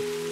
thank you